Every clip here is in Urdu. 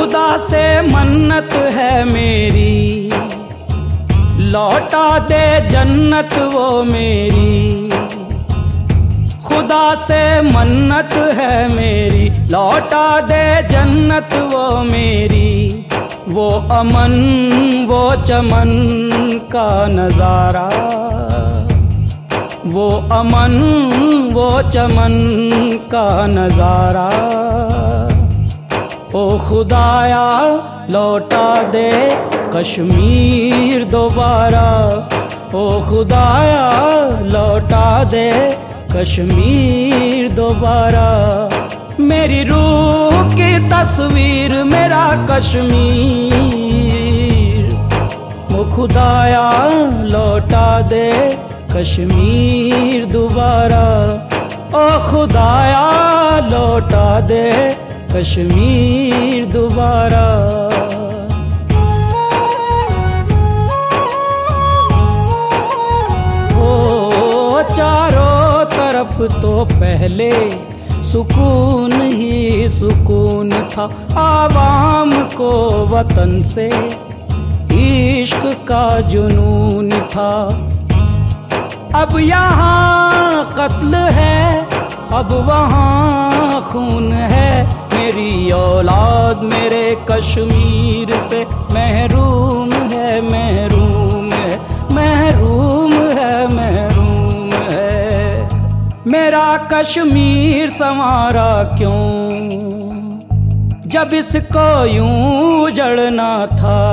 خدا سے منت ہے میری۔ لوٹا دے جنت وہ میری۔ خدا سے منت ہے میری۔ لوٹا دے جنت وہ میری۔ وہ امن، وہ چمن کا نظارہ۔ وہ امن، وہ چمن کا نظارہ۔ او خدایا، لوٹا دے کشمیر دوبارہ۔ او خدایا، لوٹا دے کشمیر دوبارہ۔ میری روح کی تصویر، میرا کشمیر۔ وہ خدایا، لوٹا دے کشمیر دوبارہ۔ او خدایا، لوٹا دے کشمیر دوبارہ۔ او چاروں طرف تو پہلے سکون ہی سکون تھا۔ عوام کو وطن سے عشق کا جنون تھا۔ اب یہاں قتل ہے، اب وہاں خون ہے۔ میری اولاد میرے کشمیر سے محروم ہے محروم ہے محروم ہے محروم ہے۔ میرا کشمیر سنوارا کیوں؟ جب اس کو یوں جڑنا تھا۔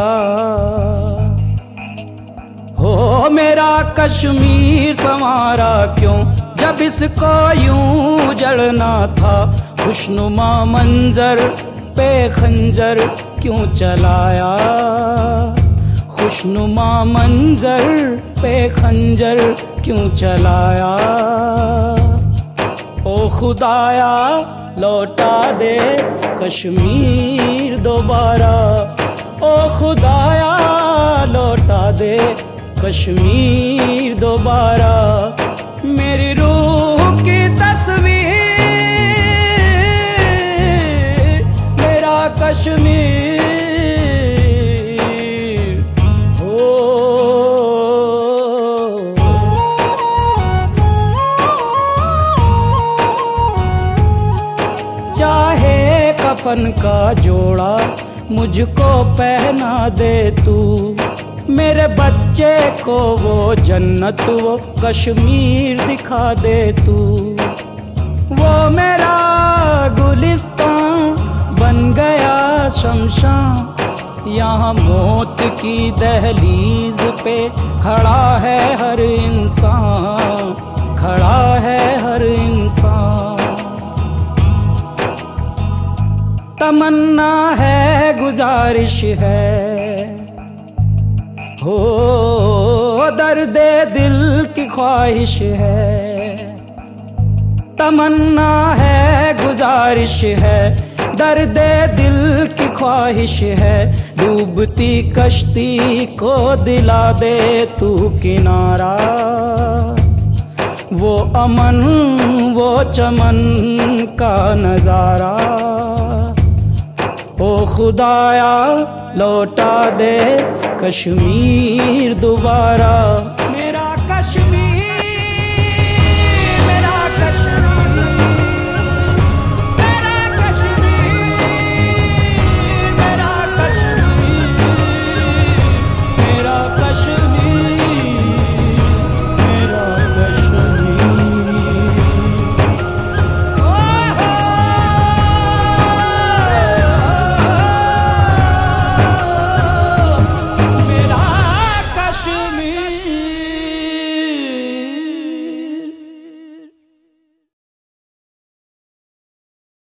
ہو، میرا کشمیر سنوارا کیوں؟ جب اس کو یوں جڑنا تھا۔ خوشنما منظر پہ خنجر کیوں چلایا؟ خوشنما منظر پہ خنجر کیوں چلایا؟ او خدایا، لوٹا دے کشمیر دوبارہ۔ او خدایا، لوٹا دے کشمیر دوبارہ۔ میری روح کشمیر۔ ہو۔ چاہے کفن کا جوڑا مجھ کو پہنا دے تو، میرے بچے کو وہ جنت وہ کشمیر دکھا دے تو۔ وہ میرا گلستان گیا شمشان یہاں موت کی دہلیز پہ کھڑا ہے ہر انسان، کھڑا ہے ہر انسان۔ تمنا ہے، گزارش ہے۔ ہو، درد دل کی خواہش ہے۔ تمنا ہے، گزارش ہے۔ درد دل کی خواہش ہے۔ ڈوبتی کشتی کو دلا دے تو کنارہ۔ وہ امن، وہ چمن کا نظارہ۔ او خدایا، لوٹا دے کشمیر دوبارہ۔